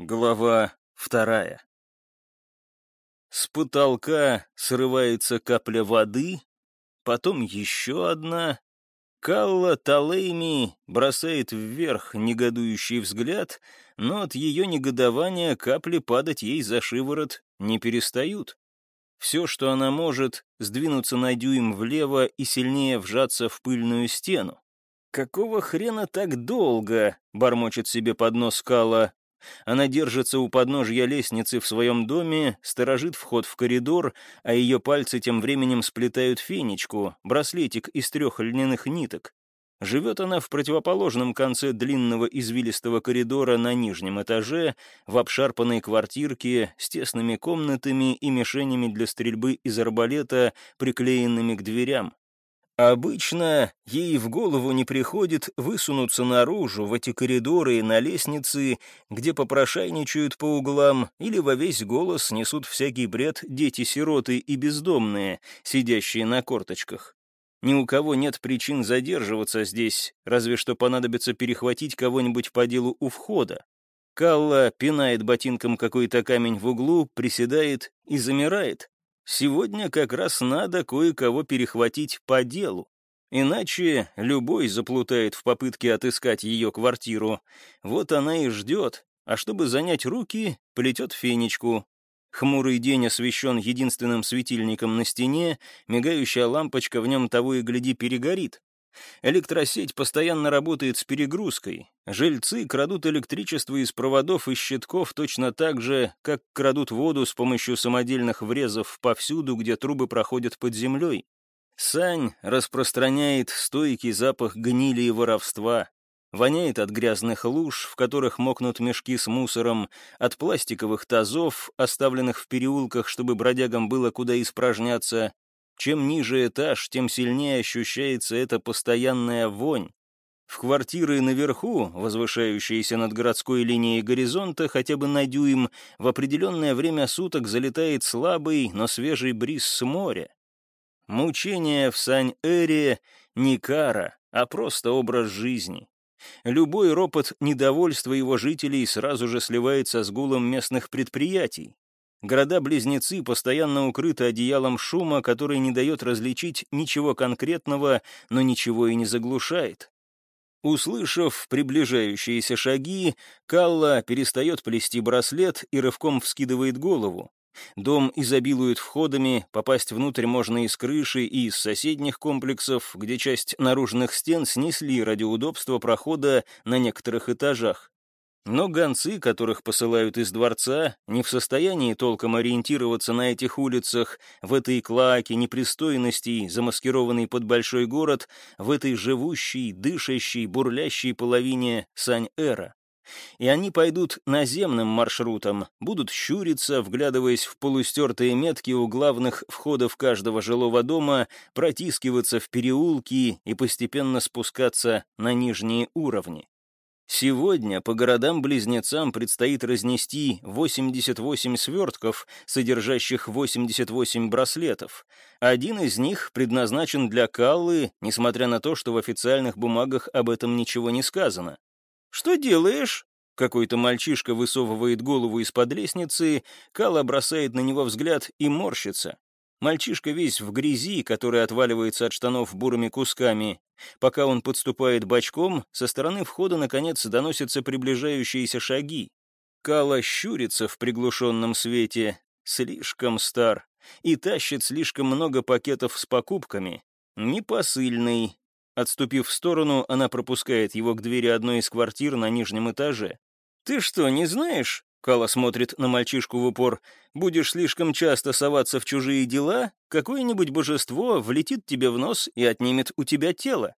Глава вторая. С потолка срывается капля воды, потом еще одна. Калла Талейми бросает вверх негодующий взгляд, но от ее негодования капли падать ей за шиворот не перестают. Все, что она может, сдвинуться на дюйм влево и сильнее вжаться в пыльную стену. «Какого хрена так долго?» — бормочет себе под нос Калла, она держится у подножья лестницы в своем доме, сторожит вход в коридор, а ее пальцы тем временем сплетают фенечку, браслетик из трех льняных ниток. Живет она в противоположном конце длинного извилистого коридора на нижнем этаже, в обшарпанной квартирке с тесными комнатами и мишенями для стрельбы из арбалета, приклеенными к дверям. Обычно ей в голову не приходит высунуться наружу в эти коридоры и на лестницы, где попрошайничают по углам или во весь голос несут всякий бред дети-сироты и бездомные, сидящие на корточках. Ни у кого нет причин задерживаться здесь, разве что понадобится перехватить кого-нибудь по делу у входа. Калла пинает ботинком какой-то камень в углу, приседает и замирает. Сегодня как раз надо кое-кого перехватить по делу. Иначе любой заплутает в попытке отыскать ее квартиру. Вот она и ждет, а чтобы занять руки, плетет фенечку. Хмурый день освещен единственным светильником на стене, мигающая лампочка в нем того и гляди перегорит. Электросеть постоянно работает с перегрузкой. Жильцы крадут электричество из проводов и щитков точно так же, как крадут воду с помощью самодельных врезов повсюду, где трубы проходят под землей. Сань распространяет стойкий запах гнили и воровства. Воняет от грязных луж, в которых мокнут мешки с мусором, от пластиковых тазов, оставленных в переулках, чтобы бродягам было куда испражняться, чем ниже этаж, тем сильнее ощущается эта постоянная вонь. В квартиры наверху, возвышающиеся над городской линией горизонта хотя бы на дюйм, в определенное время суток залетает слабый, но свежий бриз с моря. Мучение в Сань-Эре не кара, а просто образ жизни. Любой ропот недовольства его жителей сразу же сливается с гулом местных предприятий. Города-близнецы постоянно укрыты одеялом шума, который не дает различить ничего конкретного, но ничего и не заглушает. Услышав приближающиеся шаги, Калла перестает плести браслет и рывком вскидывает голову. Дом изобилует входами, попасть внутрь можно из крыши и из соседних комплексов, где часть наружных стен снесли ради удобства прохода на некоторых этажах. Но гонцы, которых посылают из дворца, не в состоянии толком ориентироваться на этих улицах, в этой клаке непристойностей, замаскированной под большой город, в этой живущей, дышащей, бурлящей половине Сань-Эра. И они пойдут наземным маршрутом, будут щуриться, вглядываясь в полустертые метки у главных входов каждого жилого дома, протискиваться в переулки и постепенно спускаться на нижние уровни. Сегодня по городам-близнецам предстоит разнести 88 свертков, содержащих 88 браслетов. Один из них предназначен для Каллы, несмотря на то, что в официальных бумагах об этом ничего не сказано. «Что делаешь?» Какой-то мальчишка высовывает голову из-под лестницы, Калла бросает на него взгляд и морщится. Мальчишка весь в грязи, который отваливается от штанов бурыми кусками. Пока он подступает бочком, со стороны входа, наконец, доносятся приближающиеся шаги. Кала щурится в приглушенном свете, слишком стар, и тащит слишком много пакетов с покупками. Непосыльный. Отступив в сторону, она пропускает его к двери одной из квартир на нижнем этаже. «Ты что, не знаешь? Кала смотрит на мальчишку в упор. «Будешь слишком часто соваться в чужие дела, какое-нибудь божество влетит тебе в нос и отнимет у тебя тело».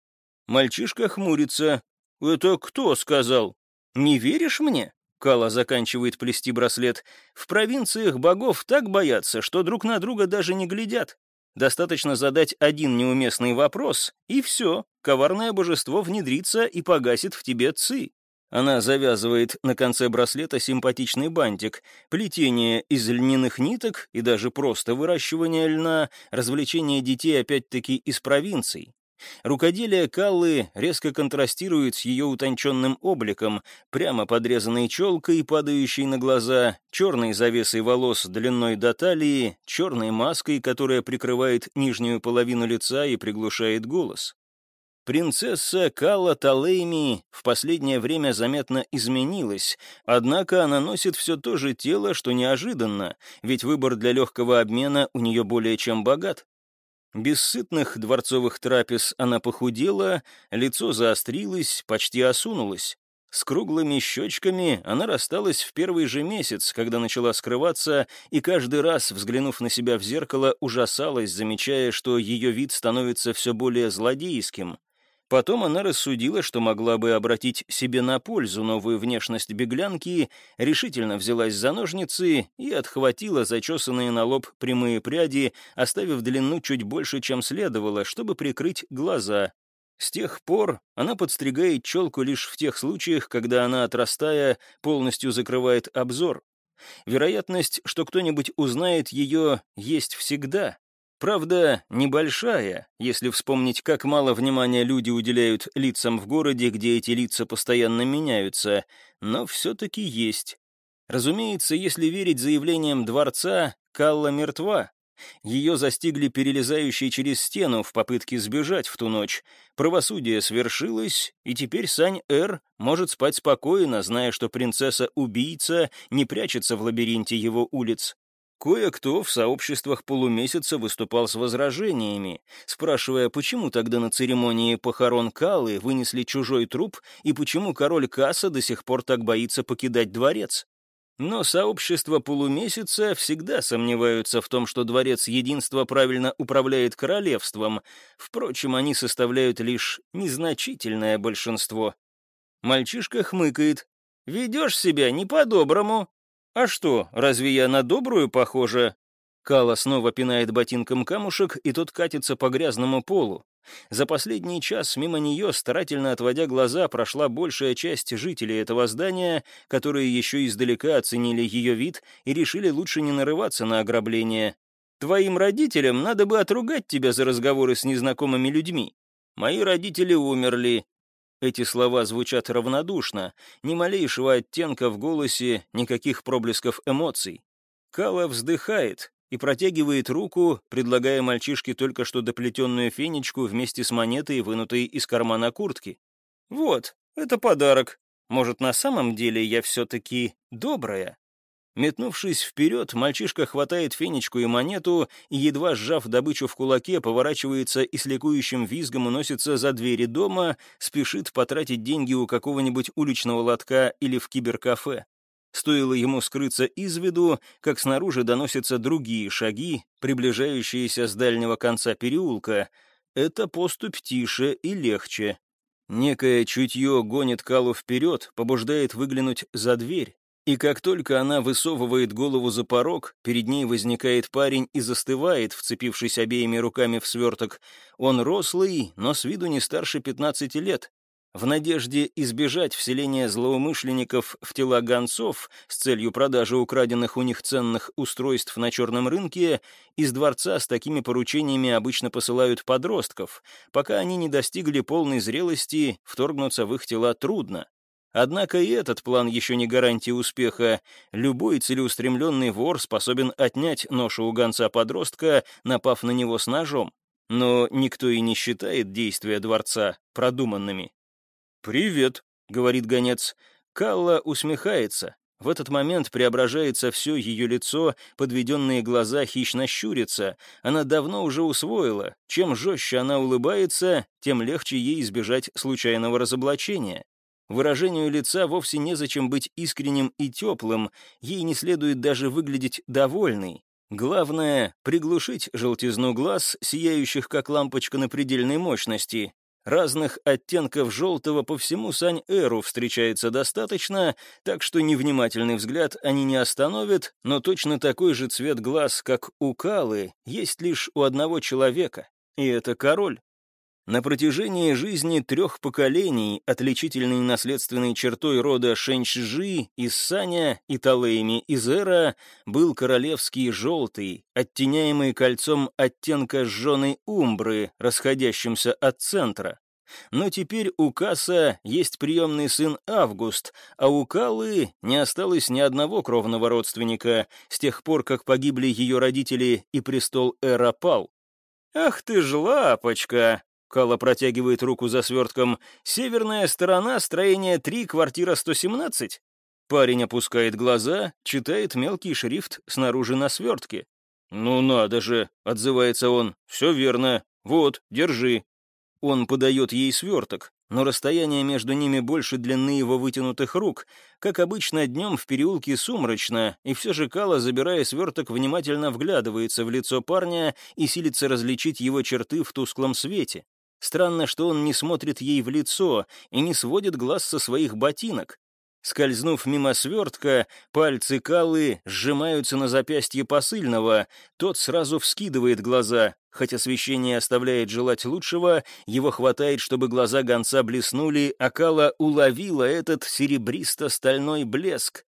Мальчишка хмурится. «Это кто сказал?» «Не веришь мне?» Кала заканчивает плести браслет. «В провинциях богов так боятся, что друг на друга даже не глядят. Достаточно задать один неуместный вопрос, и все, коварное божество внедрится и погасит в тебе ци. Она завязывает на конце браслета симпатичный бантик. Плетение из льняных ниток и даже просто выращивание льна, развлечение детей опять-таки из провинций. Рукоделие Каллы резко контрастирует с ее утонченным обликом, прямо подрезанной челкой, падающей на глаза, черной завесой волос длиной до талии, черной маской, которая прикрывает нижнюю половину лица и приглушает голос. Принцесса Калла Талейми в последнее время заметно изменилась, однако она носит все то же тело, что неожиданно, ведь выбор для легкого обмена у нее более чем богат. Без сытных дворцовых трапез она похудела, лицо заострилось, почти осунулось. С круглыми щечками она рассталась в первый же месяц, когда начала скрываться, и каждый раз, взглянув на себя в зеркало, ужасалась, замечая, что ее вид становится все более злодейским. Потом она рассудила, что могла бы обратить себе на пользу новую внешность беглянки, решительно взялась за ножницы и отхватила зачесанные на лоб прямые пряди, оставив длину чуть больше, чем следовало, чтобы прикрыть глаза. С тех пор она подстригает челку лишь в тех случаях, когда она, отрастая, полностью закрывает обзор. Вероятность, что кто-нибудь узнает ее, есть всегда, Правда, небольшая, если вспомнить, как мало внимания люди уделяют лицам в городе, где эти лица постоянно меняются, но все-таки есть. Разумеется, если верить заявлениям дворца, Калла мертва. Ее застигли перелезающие через стену в попытке сбежать в ту ночь. Правосудие свершилось, и теперь Сань-Эр может спать спокойно, зная, что принцесса-убийца не прячется в лабиринте его улиц. Кое-кто в сообществах полумесяца выступал с возражениями, спрашивая, почему тогда на церемонии похорон Калы вынесли чужой труп и почему король Касса до сих пор так боится покидать дворец. Но сообщества полумесяца всегда сомневаются в том, что дворец единства правильно управляет королевством. Впрочем, они составляют лишь незначительное большинство. Мальчишка хмыкает. «Ведешь себя не по-доброму», «А что, разве я на добрую похожа?» Кала снова пинает ботинком камушек, и тот катится по грязному полу. За последний час мимо нее, старательно отводя глаза, прошла большая часть жителей этого здания, которые еще издалека оценили ее вид и решили лучше не нарываться на ограбление. «Твоим родителям надо бы отругать тебя за разговоры с незнакомыми людьми. Мои родители умерли, эти слова звучат равнодушно, ни малейшего оттенка в голосе, никаких проблесков эмоций. Кала вздыхает и протягивает руку, предлагая мальчишке только что доплетенную фенечку вместе с монетой, вынутой из кармана куртки. «Вот, это подарок. Может, на самом деле я все-таки добрая?» Метнувшись вперед, мальчишка хватает фенечку и монету, и, едва сжав добычу в кулаке, поворачивается и с ликующим визгом уносится за двери дома, спешит потратить деньги у какого-нибудь уличного лотка или в киберкафе. Стоило ему скрыться из виду, как снаружи доносятся другие шаги, приближающиеся с дальнего конца переулка. Это поступь тише и легче. Некое чутье гонит Калу вперед, побуждает выглянуть за дверь. И как только она высовывает голову за порог, перед ней возникает парень и застывает, вцепившись обеими руками в сверток. Он рослый, но с виду не старше 15 лет. В надежде избежать вселения злоумышленников в тела гонцов с целью продажи украденных у них ценных устройств на черном рынке, из дворца с такими поручениями обычно посылают подростков. Пока они не достигли полной зрелости, вторгнуться в их тела трудно. Однако и этот план еще не гарантия успеха. Любой целеустремленный вор способен отнять ношу у гонца-подростка, напав на него с ножом. Но никто и не считает действия дворца продуманными. «Привет», — говорит гонец. Калла усмехается. В этот момент преображается все ее лицо, подведенные глаза хищно щурятся. Она давно уже усвоила. Чем жестче она улыбается, тем легче ей избежать случайного разоблачения. Выражению лица вовсе незачем быть искренним и теплым, ей не следует даже выглядеть довольной. Главное — приглушить желтизну глаз, сияющих как лампочка на предельной мощности. Разных оттенков желтого по всему Сань-Эру встречается достаточно, так что невнимательный взгляд они не остановят, но точно такой же цвет глаз, как у Калы, есть лишь у одного человека, и это король. На протяжении жизни трех поколений отличительной наследственной чертой рода Шэньшжи из Саня и Талейми из Эра был королевский желтый, оттеняемый кольцом оттенка сжженной умбры, расходящимся от центра. Но теперь у Каса есть приемный сын Август, а у Калы не осталось ни одного кровного родственника с тех пор, как погибли ее родители и престол Эра пал. «Ах ты ж лапочка!» Кала протягивает руку за свертком. «Северная сторона, строение 3, квартира 117». Парень опускает глаза, читает мелкий шрифт снаружи на свертке. «Ну надо же!» — отзывается он. «Все верно. Вот, держи». Он подает ей сверток, но расстояние между ними больше длины его вытянутых рук. Как обычно, днем в переулке сумрачно, и все же Кала, забирая сверток, внимательно вглядывается в лицо парня и силится различить его черты в тусклом свете. Странно, что он не смотрит ей в лицо и не сводит глаз со своих ботинок. Скользнув мимо свертка, пальцы Калы сжимаются на запястье посыльного. Тот сразу вскидывает глаза. Хоть освещение оставляет желать лучшего, его хватает, чтобы глаза гонца блеснули, а Кала уловила этот серебристо-стальной блеск.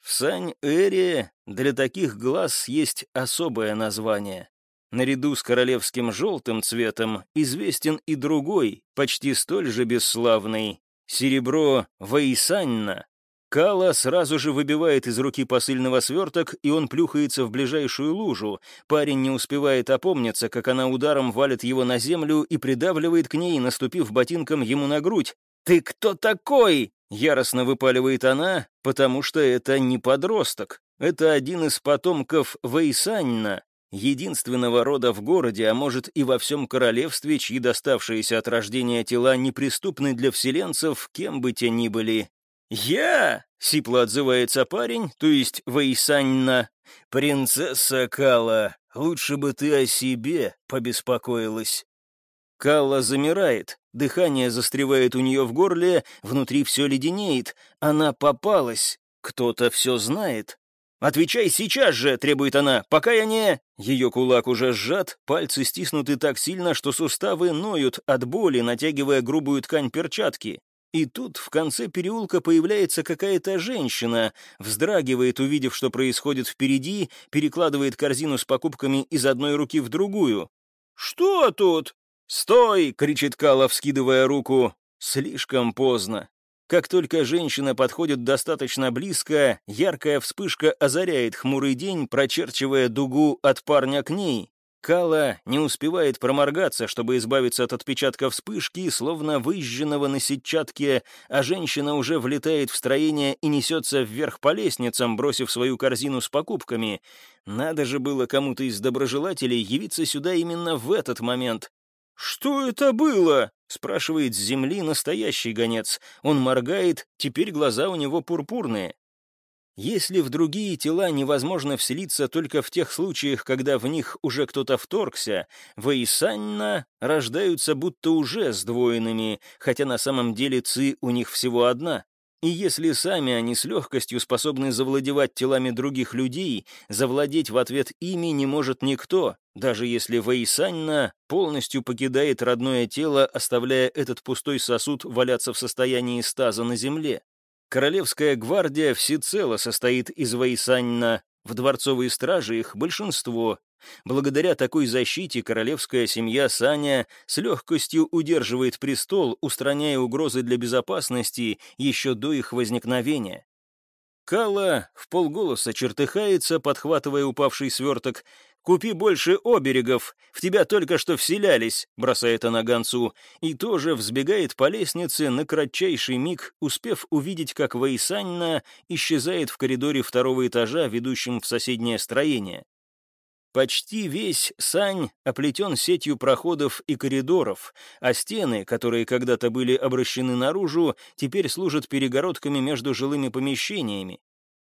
В Сань-Эре для таких глаз есть особое название. Наряду с королевским желтым цветом известен и другой, почти столь же бесславный — серебро Ваисанна. Кала сразу же выбивает из руки посыльного сверток, и он плюхается в ближайшую лужу. Парень не успевает опомниться, как она ударом валит его на землю и придавливает к ней, наступив ботинком ему на грудь. «Ты кто такой?» — яростно выпаливает она, потому что это не подросток. Это один из потомков Вейсанна, единственного рода в городе, а может и во всем королевстве, чьи доставшиеся от рождения тела неприступны для вселенцев, кем бы те ни были. «Я?» — сипло отзывается парень, то есть Вейсанна. «Принцесса Кала, лучше бы ты о себе побеспокоилась». Калла замирает, дыхание застревает у нее в горле, внутри все леденеет. Она попалась. Кто-то все знает. «Отвечай сейчас же!» — требует она, — «пока я не...» Ее кулак уже сжат, пальцы стиснуты так сильно, что суставы ноют от боли, натягивая грубую ткань перчатки. И тут в конце переулка появляется какая-то женщина, вздрагивает, увидев, что происходит впереди, перекладывает корзину с покупками из одной руки в другую. «Что тут?» «Стой!» — кричит Кала, вскидывая руку. Слишком поздно. Как только женщина подходит достаточно близко, яркая вспышка озаряет хмурый день, прочерчивая дугу от парня к ней. Кала не успевает проморгаться, чтобы избавиться от отпечатка вспышки, словно выжженного на сетчатке, а женщина уже влетает в строение и несется вверх по лестницам, бросив свою корзину с покупками. Надо же было кому-то из доброжелателей явиться сюда именно в этот момент. «Что это было?» — спрашивает с земли настоящий гонец. Он моргает, теперь глаза у него пурпурные. Если в другие тела невозможно вселиться только в тех случаях, когда в них уже кто-то вторгся, Вейсанна рождаются будто уже сдвоенными, хотя на самом деле ци у них всего одна. И если сами они с легкостью способны завладевать телами других людей, завладеть в ответ ими не может никто, даже если Вейсанна полностью покидает родное тело, оставляя этот пустой сосуд валяться в состоянии стаза на земле. Королевская гвардия всецело состоит из Вейсанна, в дворцовой страже их большинство, Благодаря такой защите королевская семья Саня с легкостью удерживает престол, устраняя угрозы для безопасности еще до их возникновения. Кала в полголоса чертыхается, подхватывая упавший сверток. «Купи больше оберегов, в тебя только что вселялись», — бросает она гонцу, и тоже взбегает по лестнице на кратчайший миг, успев увидеть, как Вейсанна исчезает в коридоре второго этажа, ведущем в соседнее строение. Почти весь Сань оплетен сетью проходов и коридоров, а стены, которые когда-то были обращены наружу, теперь служат перегородками между жилыми помещениями.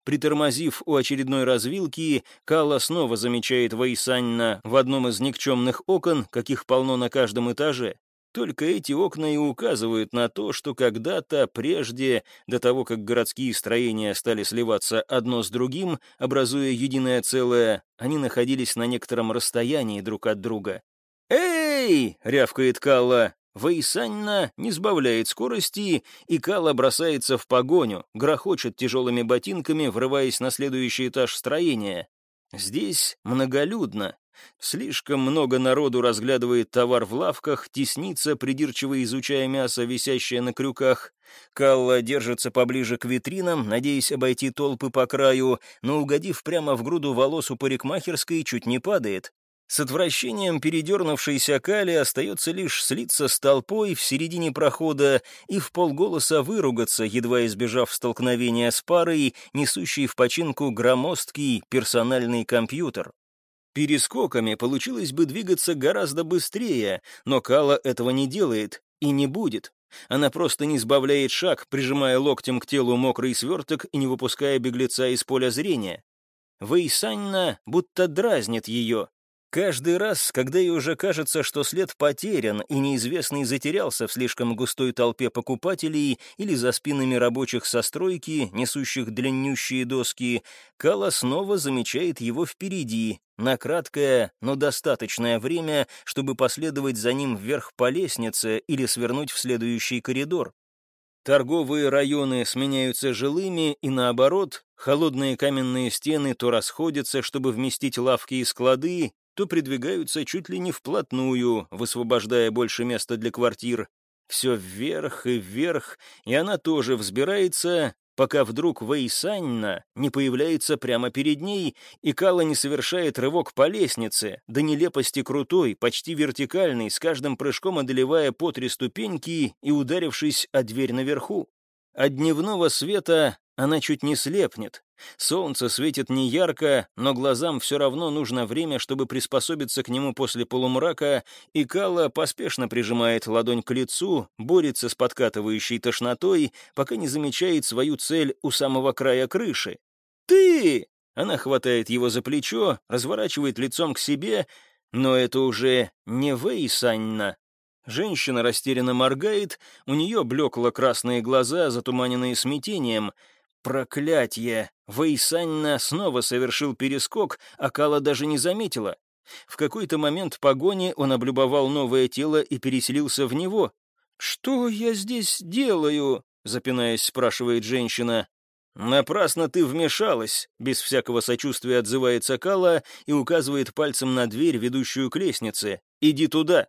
Притормозив у очередной развилки, Калла снова замечает Вайсаньна в одном из никчемных окон, каких полно на каждом этаже. Только эти окна и указывают на то, что когда-то, прежде, до того, как городские строения стали сливаться одно с другим, образуя единое целое, они находились на некотором расстоянии друг от друга. «Эй!» — рявкает Калла. Вейсанна не сбавляет скорости, и Кала бросается в погоню, грохочет тяжелыми ботинками, врываясь на следующий этаж строения. Здесь многолюдно. Слишком много народу разглядывает товар в лавках, теснится, придирчиво изучая мясо, висящее на крюках. Калла держится поближе к витринам, надеясь обойти толпы по краю, но, угодив прямо в груду волос у парикмахерской, чуть не падает. С отвращением передернувшейся Кали остается лишь слиться с толпой в середине прохода и в полголоса выругаться, едва избежав столкновения с парой, несущей в починку громоздкий персональный компьютер. Перескоками получилось бы двигаться гораздо быстрее, но Кала этого не делает и не будет. Она просто не сбавляет шаг, прижимая локтем к телу мокрый сверток и не выпуская беглеца из поля зрения. Вейсанна будто дразнит ее, Каждый раз, когда ей уже кажется, что след потерян и неизвестный затерялся в слишком густой толпе покупателей или за спинами рабочих со стройки, несущих длиннющие доски, Кала снова замечает его впереди, на краткое, но достаточное время, чтобы последовать за ним вверх по лестнице или свернуть в следующий коридор. Торговые районы сменяются жилыми, и наоборот, холодные каменные стены то расходятся, чтобы вместить лавки и склады, то придвигаются чуть ли не вплотную, высвобождая больше места для квартир. Все вверх и вверх, и она тоже взбирается, пока вдруг Вейсанна не появляется прямо перед ней, и Кала не совершает рывок по лестнице, до нелепости крутой, почти вертикальный, с каждым прыжком одолевая по три ступеньки и ударившись о дверь наверху. От дневного света она чуть не слепнет. Солнце светит неярко, но глазам все равно нужно время, чтобы приспособиться к нему после полумрака, и Калла поспешно прижимает ладонь к лицу, борется с подкатывающей тошнотой, пока не замечает свою цель у самого края крыши. «Ты!» Она хватает его за плечо, разворачивает лицом к себе, но это уже не Вэй Санна, Женщина растерянно моргает, у нее блекло красные глаза, затуманенные смятением. Проклятье! Вейсанна снова совершил перескок, а Кала даже не заметила. В какой-то момент погони он облюбовал новое тело и переселился в него. «Что я здесь делаю?» — запинаясь, спрашивает женщина. «Напрасно ты вмешалась», — без всякого сочувствия отзывается Кала и указывает пальцем на дверь, ведущую к лестнице. «Иди туда».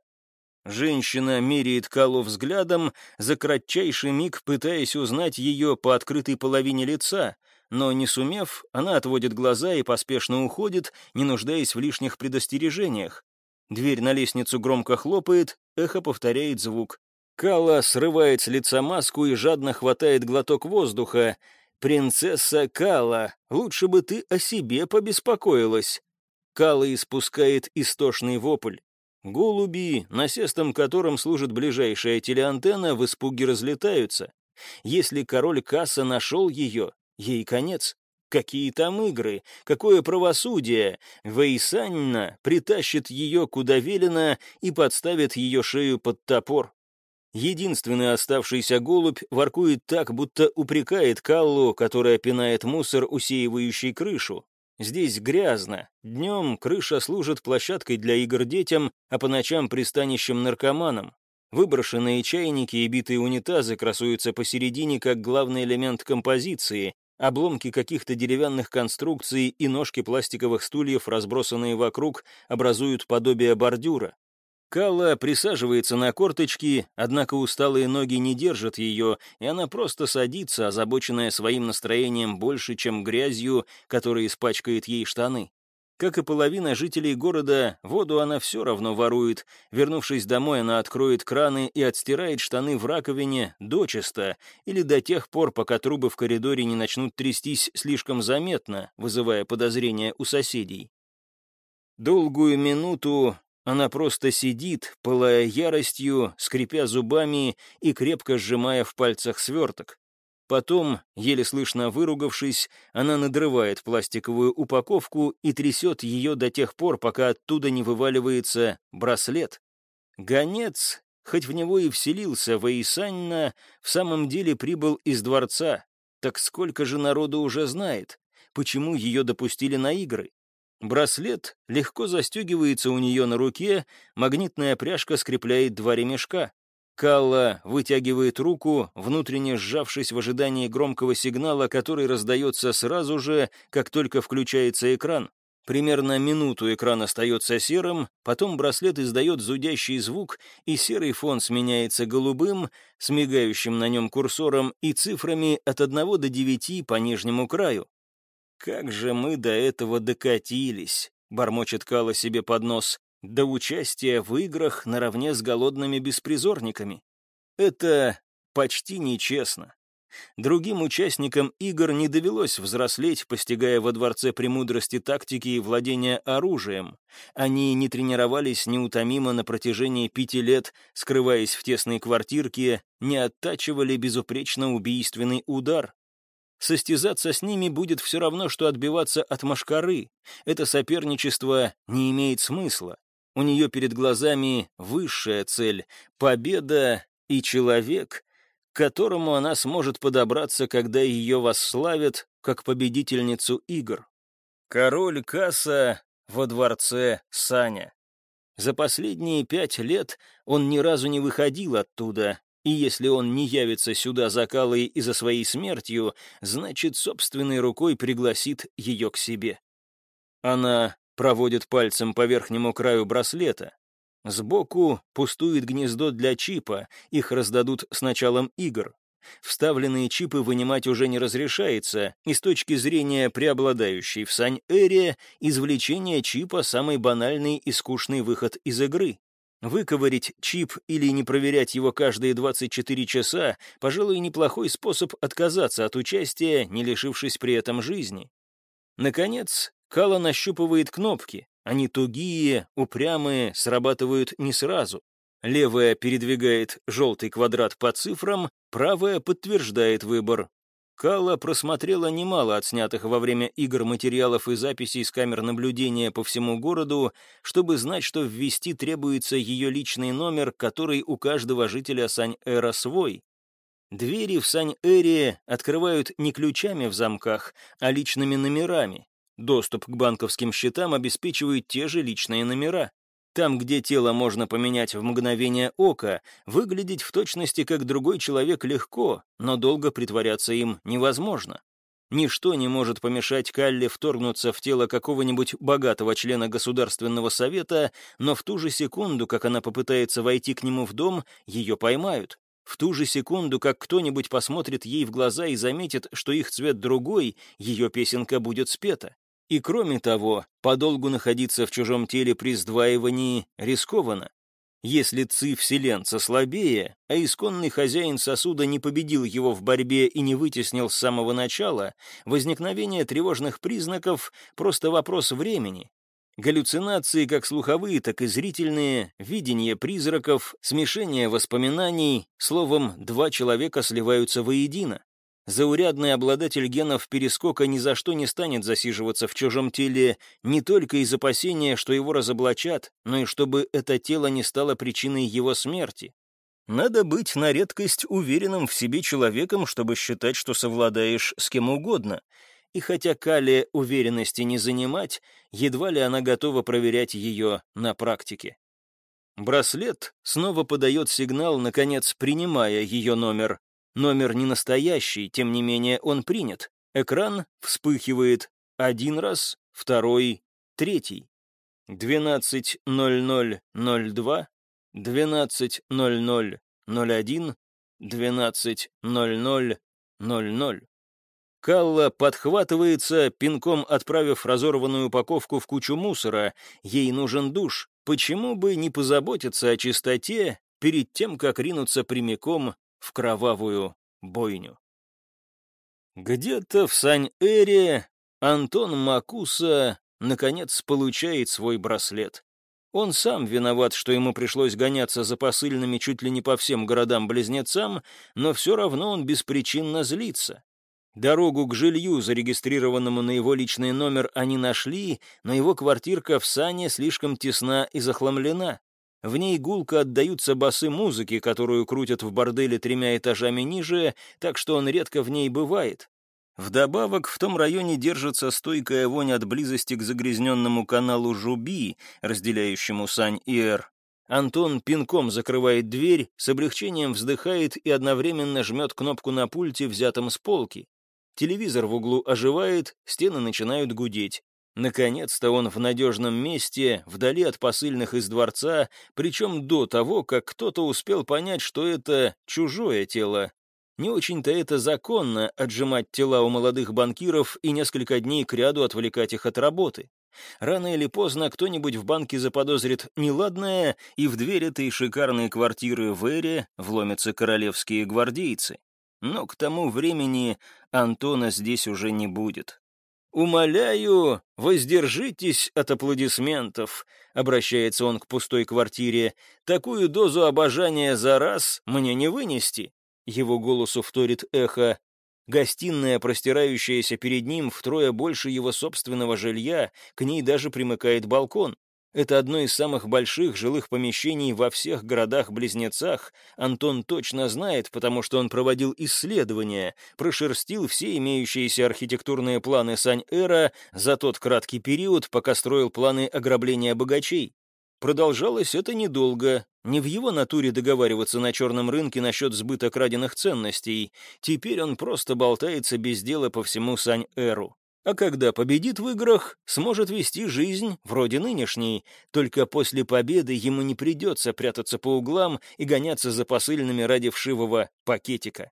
Женщина меряет Калу взглядом, за кратчайший миг пытаясь узнать ее по открытой половине лица, но, не сумев, она отводит глаза и поспешно уходит, не нуждаясь в лишних предостережениях. Дверь на лестницу громко хлопает, эхо повторяет звук. Кала срывает с лица маску и жадно хватает глоток воздуха. «Принцесса Кала, лучше бы ты о себе побеспокоилась». Кала испускает истошный вопль. Голуби, насестом которым служит ближайшая телеантенна, в испуге разлетаются. Если король Касса нашел ее, ей конец. Какие там игры? Какое правосудие? Вейсанна притащит ее куда велено и подставит ее шею под топор. Единственный оставшийся голубь воркует так, будто упрекает Каллу, которая пинает мусор, усеивающий крышу. Здесь грязно. Днем крыша служит площадкой для игр детям, а по ночам пристанищем наркоманам. Выброшенные чайники и битые унитазы красуются посередине как главный элемент композиции, обломки каких-то деревянных конструкций и ножки пластиковых стульев, разбросанные вокруг, образуют подобие бордюра. Калла присаживается на корточки, однако усталые ноги не держат ее, и она просто садится, озабоченная своим настроением больше, чем грязью, которая испачкает ей штаны. Как и половина жителей города, воду она все равно ворует. Вернувшись домой, она откроет краны и отстирает штаны в раковине дочисто, или до тех пор, пока трубы в коридоре не начнут трястись слишком заметно, вызывая подозрения у соседей. Долгую минуту она просто сидит, пылая яростью, скрипя зубами и крепко сжимая в пальцах сверток. Потом, еле слышно выругавшись, она надрывает пластиковую упаковку и трясет ее до тех пор, пока оттуда не вываливается браслет. Гонец, хоть в него и вселился Ваисанна, в самом деле прибыл из дворца. Так сколько же народу уже знает? Почему ее допустили на игры? Браслет легко застегивается у нее на руке, магнитная пряжка скрепляет два ремешка. Калла вытягивает руку, внутренне сжавшись в ожидании громкого сигнала, который раздается сразу же, как только включается экран. Примерно минуту экран остается серым, потом браслет издает зудящий звук, и серый фон сменяется голубым, с мигающим на нем курсором и цифрами от 1 до 9 по нижнему краю. «Как же мы до этого докатились!» — бормочет Кала себе под нос. «До участия в играх наравне с голодными беспризорниками. Это почти нечестно. Другим участникам игр не довелось взрослеть, постигая во дворце премудрости тактики и владения оружием. Они не тренировались неутомимо на протяжении пяти лет, скрываясь в тесной квартирке, не оттачивали безупречно убийственный удар. Состязаться с ними будет все равно, что отбиваться от машкары. Это соперничество не имеет смысла. У нее перед глазами высшая цель — победа и человек — к которому она сможет подобраться, когда ее восславят как победительницу игр. Король Касса во дворце Саня. За последние пять лет он ни разу не выходил оттуда, и если он не явится сюда за Калой и за своей смертью, значит, собственной рукой пригласит ее к себе. Она проводит пальцем по верхнему краю браслета. Сбоку пустует гнездо для чипа, их раздадут с началом игр. Вставленные чипы вынимать уже не разрешается, и с точки зрения преобладающей в Сань-Эре, извлечение чипа — самый банальный и скучный выход из игры. Выковырить чип или не проверять его каждые 24 часа — пожалуй, неплохой способ отказаться от участия, не лишившись при этом жизни. Наконец, Кала нащупывает кнопки. Они тугие, упрямые, срабатывают не сразу. Левая передвигает желтый квадрат по цифрам, правая подтверждает выбор. Кала просмотрела немало отснятых во время игр материалов и записей с камер наблюдения по всему городу, чтобы знать, что ввести требуется ее личный номер, который у каждого жителя Сань-Эра свой. Двери в Сань-Эре открывают не ключами в замках, а личными номерами. Доступ к банковским счетам обеспечивают те же личные номера. Там, где тело можно поменять в мгновение ока, выглядеть в точности как другой человек легко, но долго притворяться им невозможно. Ничто не может помешать Калле вторгнуться в тело какого-нибудь богатого члена Государственного Совета, но в ту же секунду, как она попытается войти к нему в дом, ее поймают. В ту же секунду, как кто-нибудь посмотрит ей в глаза и заметит, что их цвет другой, ее песенка будет спета. И кроме того, подолгу находиться в чужом теле при сдваивании рискованно. Если ци вселенца слабее, а исконный хозяин сосуда не победил его в борьбе и не вытеснил с самого начала, возникновение тревожных признаков — просто вопрос времени. Галлюцинации как слуховые, так и зрительные, видение призраков, смешение воспоминаний, словом, два человека сливаются воедино. Заурядный обладатель генов перескока ни за что не станет засиживаться в чужом теле не только из опасения, что его разоблачат, но и чтобы это тело не стало причиной его смерти. Надо быть на редкость уверенным в себе человеком, чтобы считать, что совладаешь с кем угодно. И хотя Кале уверенности не занимать, едва ли она готова проверять ее на практике. Браслет снова подает сигнал, наконец принимая ее номер. Номер не настоящий, тем не менее он принят. Экран вспыхивает один раз, второй, третий. 12.00.02, 12.00.01, 12.00.00. Калла подхватывается, пинком отправив разорванную упаковку в кучу мусора. Ей нужен душ. Почему бы не позаботиться о чистоте перед тем, как ринуться прямиком в кровавую бойню. Где-то в Сань-Эре Антон Макуса наконец получает свой браслет. Он сам виноват, что ему пришлось гоняться за посыльными чуть ли не по всем городам-близнецам, но все равно он беспричинно злится. Дорогу к жилью, зарегистрированному на его личный номер, они нашли, но его квартирка в Сане слишком тесна и захламлена. В ней гулко отдаются басы музыки, которую крутят в борделе тремя этажами ниже, так что он редко в ней бывает. Вдобавок, в том районе держится стойкая вонь от близости к загрязненному каналу Жуби, разделяющему Сань и Эр. Антон пинком закрывает дверь, с облегчением вздыхает и одновременно жмет кнопку на пульте, взятом с полки. Телевизор в углу оживает, стены начинают гудеть. Наконец-то он в надежном месте, вдали от посыльных из дворца, причем до того, как кто-то успел понять, что это чужое тело. Не очень-то это законно отжимать тела у молодых банкиров и несколько дней кряду отвлекать их от работы. Рано или поздно кто-нибудь в банке заподозрит неладное, и в дверь этой шикарной квартиры в Эре вломятся королевские гвардейцы. Но к тому времени Антона здесь уже не будет. «Умоляю, воздержитесь от аплодисментов», — обращается он к пустой квартире. «Такую дозу обожания за раз мне не вынести». Его голосу вторит эхо. Гостиная, простирающаяся перед ним втрое больше его собственного жилья, к ней даже примыкает балкон. Это одно из самых больших жилых помещений во всех городах-близнецах. Антон точно знает, потому что он проводил исследования, прошерстил все имеющиеся архитектурные планы Сань-Эра за тот краткий период, пока строил планы ограбления богачей. Продолжалось это недолго. Не в его натуре договариваться на черном рынке насчет сбыта краденных ценностей. Теперь он просто болтается без дела по всему Сань-Эру. А когда победит в играх, сможет вести жизнь вроде нынешней. Только после победы ему не придется прятаться по углам и гоняться за посыльными ради вшивого пакетика.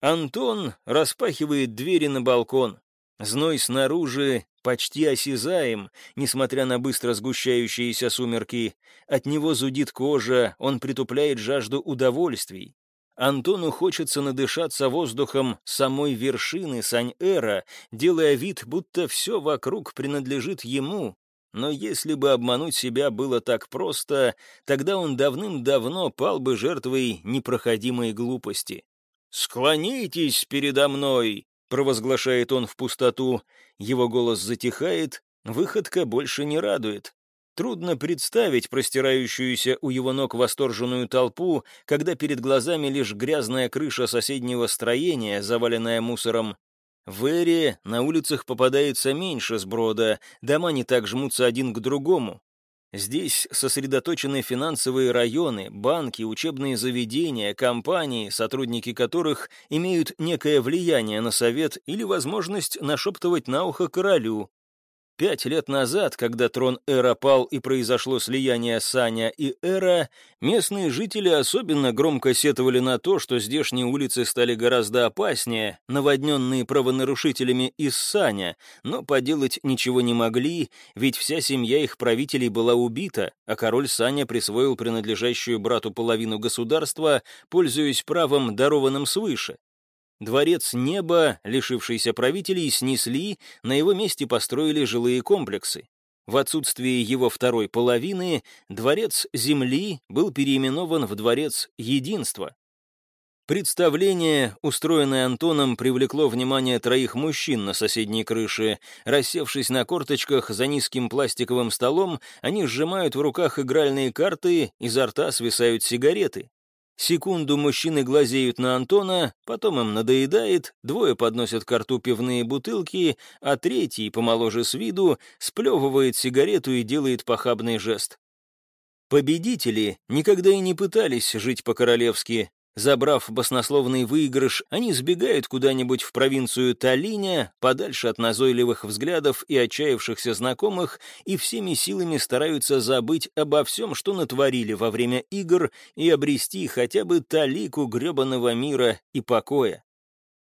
Антон распахивает двери на балкон. Зной снаружи почти осязаем, несмотря на быстро сгущающиеся сумерки. От него зудит кожа, он притупляет жажду удовольствий. Антону хочется надышаться воздухом самой вершины Сань-Эра, делая вид, будто все вокруг принадлежит ему. Но если бы обмануть себя было так просто, тогда он давным-давно пал бы жертвой непроходимой глупости. «Склонитесь передо мной!» — провозглашает он в пустоту. Его голос затихает, выходка больше не радует. Трудно представить простирающуюся у его ног восторженную толпу, когда перед глазами лишь грязная крыша соседнего строения, заваленная мусором. В Эре на улицах попадается меньше сброда, дома не так жмутся один к другому. Здесь сосредоточены финансовые районы, банки, учебные заведения, компании, сотрудники которых имеют некое влияние на совет или возможность нашептывать на ухо королю, Пять лет назад, когда трон Эра пал и произошло слияние Саня и Эра, местные жители особенно громко сетовали на то, что здешние улицы стали гораздо опаснее, наводненные правонарушителями из Саня, но поделать ничего не могли, ведь вся семья их правителей была убита, а король Саня присвоил принадлежащую брату половину государства, пользуясь правом, дарованным свыше. Дворец неба, лишившийся правителей, снесли, на его месте построили жилые комплексы. В отсутствие его второй половины дворец земли был переименован в дворец единства. Представление, устроенное Антоном, привлекло внимание троих мужчин на соседней крыше. Рассевшись на корточках за низким пластиковым столом, они сжимают в руках игральные карты, изо рта свисают сигареты. Секунду мужчины глазеют на Антона, потом им надоедает, двое подносят к рту пивные бутылки, а третий, помоложе с виду, сплевывает сигарету и делает похабный жест. Победители никогда и не пытались жить по-королевски, Забрав баснословный выигрыш, они сбегают куда-нибудь в провинцию Талиня, подальше от назойливых взглядов и отчаявшихся знакомых, и всеми силами стараются забыть обо всем, что натворили во время игр, и обрести хотя бы талику гребаного мира и покоя.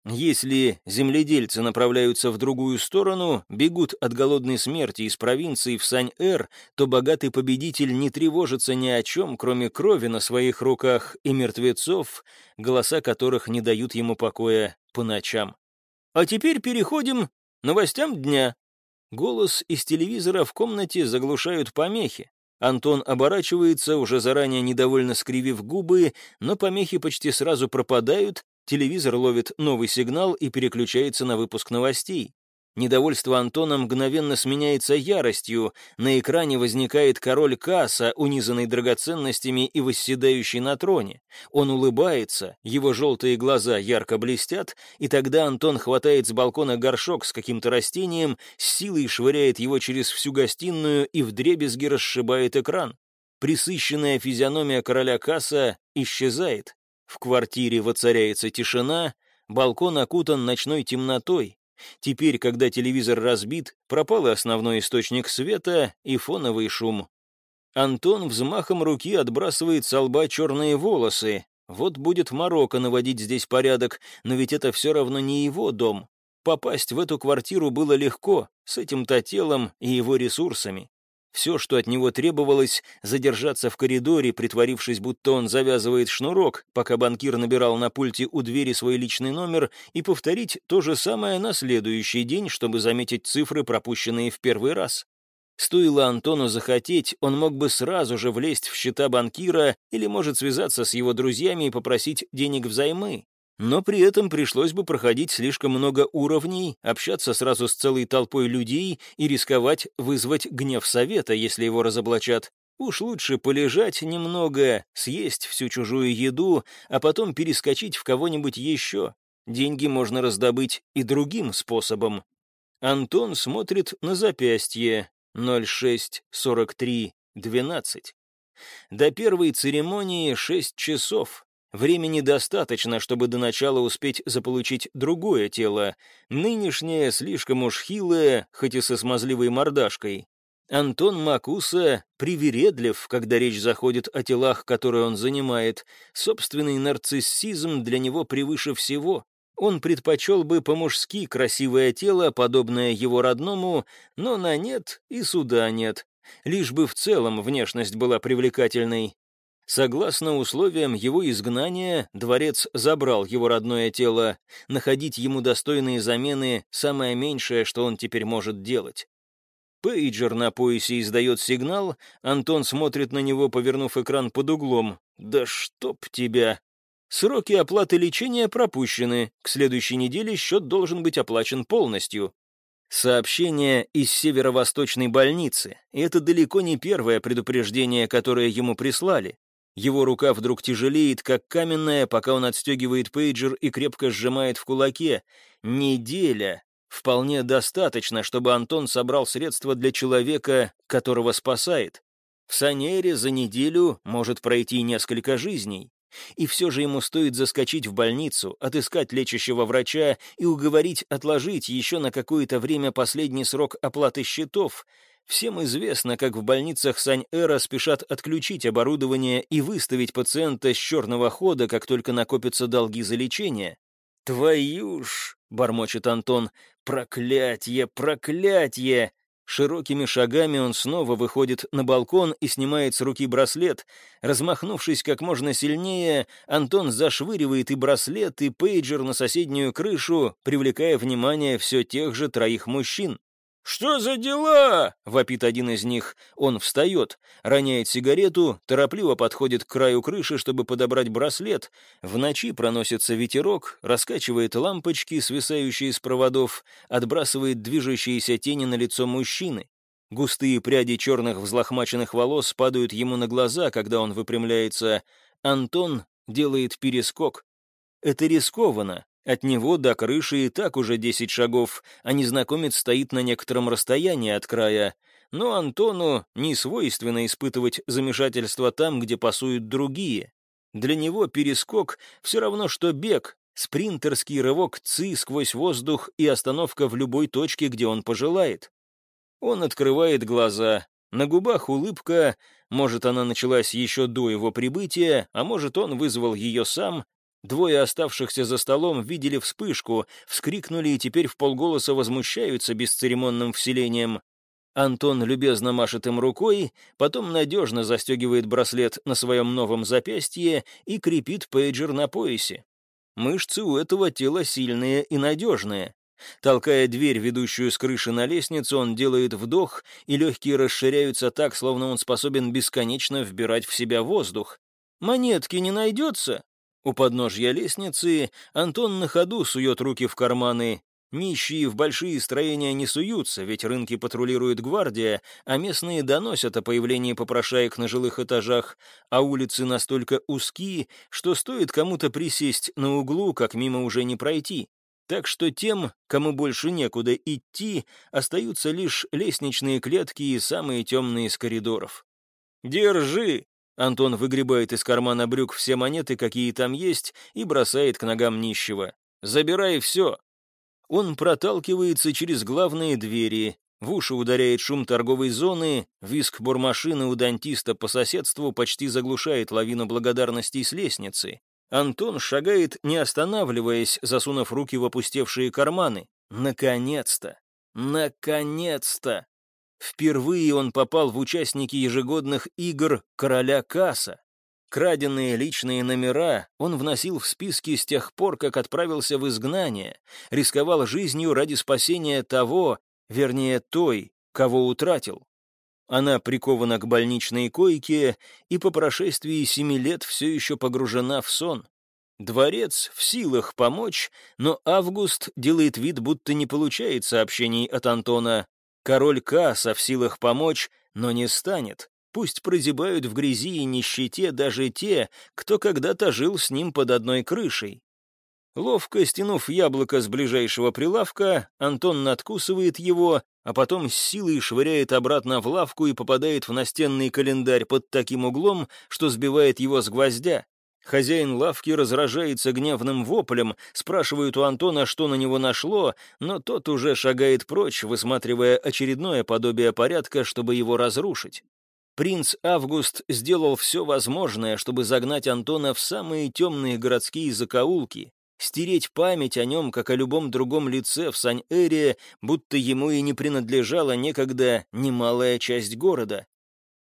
Если земледельцы направляются в другую сторону, бегут от голодной смерти из провинции в Сань-Эр, то богатый победитель не тревожится ни о чем, кроме крови на своих руках и мертвецов, голоса которых не дают ему покоя по ночам. А теперь переходим к новостям дня. Голос из телевизора в комнате заглушают помехи. Антон оборачивается, уже заранее недовольно скривив губы, но помехи почти сразу пропадают, Телевизор ловит новый сигнал и переключается на выпуск новостей. Недовольство Антона мгновенно сменяется яростью. На экране возникает король Касса, унизанный драгоценностями и восседающий на троне. Он улыбается, его желтые глаза ярко блестят, и тогда Антон хватает с балкона горшок с каким-то растением, с силой швыряет его через всю гостиную и вдребезги расшибает экран. Присыщенная физиономия короля Касса исчезает. В квартире воцаряется тишина, балкон окутан ночной темнотой. Теперь, когда телевизор разбит, пропал основной источник света и фоновый шум. Антон взмахом руки отбрасывает с лба черные волосы. Вот будет Марокко наводить здесь порядок, но ведь это все равно не его дом. Попасть в эту квартиру было легко, с этим-то телом и его ресурсами. Все, что от него требовалось, задержаться в коридоре, притворившись, будто он завязывает шнурок, пока банкир набирал на пульте у двери свой личный номер, и повторить то же самое на следующий день, чтобы заметить цифры, пропущенные в первый раз. Стоило Антону захотеть, он мог бы сразу же влезть в счета банкира или может связаться с его друзьями и попросить денег взаймы. Но при этом пришлось бы проходить слишком много уровней, общаться сразу с целой толпой людей и рисковать вызвать гнев совета, если его разоблачат. Уж лучше полежать немного, съесть всю чужую еду, а потом перескочить в кого-нибудь еще. Деньги можно раздобыть и другим способом. Антон смотрит на запястье 06-43-12. До первой церемонии 6 часов. Времени достаточно, чтобы до начала успеть заполучить другое тело. Нынешнее слишком уж хилое, хоть и со смазливой мордашкой. Антон Макуса привередлив, когда речь заходит о телах, которые он занимает. Собственный нарциссизм для него превыше всего. Он предпочел бы по-мужски красивое тело, подобное его родному, но на нет и суда нет. Лишь бы в целом внешность была привлекательной. Согласно условиям его изгнания, дворец забрал его родное тело. Находить ему достойные замены — самое меньшее, что он теперь может делать. Пейджер на поясе издает сигнал, Антон смотрит на него, повернув экран под углом. «Да чтоб тебя!» Сроки оплаты лечения пропущены, к следующей неделе счет должен быть оплачен полностью. Сообщение из северо-восточной больницы, это далеко не первое предупреждение, которое ему прислали. Его рука вдруг тяжелеет, как каменная, пока он отстегивает пейджер и крепко сжимает в кулаке. Неделя. Вполне достаточно, чтобы Антон собрал средства для человека, которого спасает. В Санере за неделю может пройти несколько жизней. И все же ему стоит заскочить в больницу, отыскать лечащего врача и уговорить отложить еще на какое-то время последний срок оплаты счетов — Всем известно, как в больницах Сань-Эра спешат отключить оборудование и выставить пациента с черного хода, как только накопятся долги за лечение. «Твою ж!» — бормочет Антон. «Проклятье, проклятье!» Широкими шагами он снова выходит на балкон и снимает с руки браслет. Размахнувшись как можно сильнее, Антон зашвыривает и браслет, и пейджер на соседнюю крышу, привлекая внимание все тех же троих мужчин. «Что за дела?» — вопит один из них. Он встает, роняет сигарету, торопливо подходит к краю крыши, чтобы подобрать браслет. В ночи проносится ветерок, раскачивает лампочки, свисающие с проводов, отбрасывает движущиеся тени на лицо мужчины. Густые пряди черных взлохмаченных волос падают ему на глаза, когда он выпрямляется. Антон делает перескок. Это рискованно, от него до крыши и так уже десять шагов, а незнакомец стоит на некотором расстоянии от края. Но Антону не свойственно испытывать замешательство там, где пасуют другие. Для него перескок все равно, что бег, спринтерский рывок ЦИ сквозь воздух и остановка в любой точке, где он пожелает. Он открывает глаза. На губах улыбка, может, она началась еще до его прибытия, а может, он вызвал ее сам, Двое оставшихся за столом видели вспышку, вскрикнули и теперь в полголоса возмущаются бесцеремонным вселением. Антон любезно машет им рукой, потом надежно застегивает браслет на своем новом запястье и крепит пейджер на поясе. Мышцы у этого тела сильные и надежные. Толкая дверь, ведущую с крыши на лестницу, он делает вдох, и легкие расширяются так, словно он способен бесконечно вбирать в себя воздух. «Монетки не найдется?» У подножья лестницы Антон на ходу сует руки в карманы. Нищие в большие строения не суются, ведь рынки патрулирует гвардия, а местные доносят о появлении попрошаек на жилых этажах, а улицы настолько узкие, что стоит кому-то присесть на углу, как мимо уже не пройти. Так что тем, кому больше некуда идти, остаются лишь лестничные клетки и самые темные из коридоров. «Держи!» Антон выгребает из кармана брюк все монеты, какие там есть, и бросает к ногам нищего. «Забирай все!» Он проталкивается через главные двери, в уши ударяет шум торговой зоны, виск бормашины у дантиста по соседству почти заглушает лавину благодарностей с лестницы. Антон шагает, не останавливаясь, засунув руки в опустевшие карманы. Наконец-то! Наконец-то! Впервые он попал в участники ежегодных игр «Короля Касса». Краденные личные номера он вносил в списки с тех пор, как отправился в изгнание, рисковал жизнью ради спасения того, вернее той, кого утратил. Она прикована к больничной койке и по прошествии семи лет все еще погружена в сон. Дворец в силах помочь, но Август делает вид, будто не получает сообщений от Антона. Король Касса в силах помочь, но не станет. Пусть прозябают в грязи и нищете даже те, кто когда-то жил с ним под одной крышей. Ловко стянув яблоко с ближайшего прилавка, Антон надкусывает его, а потом с силой швыряет обратно в лавку и попадает в настенный календарь под таким углом, что сбивает его с гвоздя. Хозяин лавки разражается гневным воплем, спрашивает у Антона, что на него нашло, но тот уже шагает прочь, высматривая очередное подобие порядка, чтобы его разрушить. Принц Август сделал все возможное, чтобы загнать Антона в самые темные городские закоулки, стереть память о нем, как о любом другом лице в Сань-Эре, будто ему и не принадлежала некогда немалая часть города.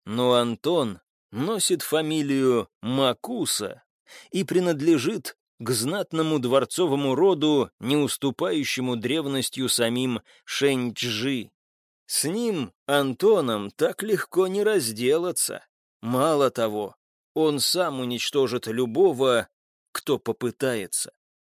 Но Антон носит фамилию Макуса и принадлежит к знатному дворцовому роду, не уступающему древностью самим Шэньчжи. С ним, Антоном, так легко не разделаться. Мало того, он сам уничтожит любого, кто попытается.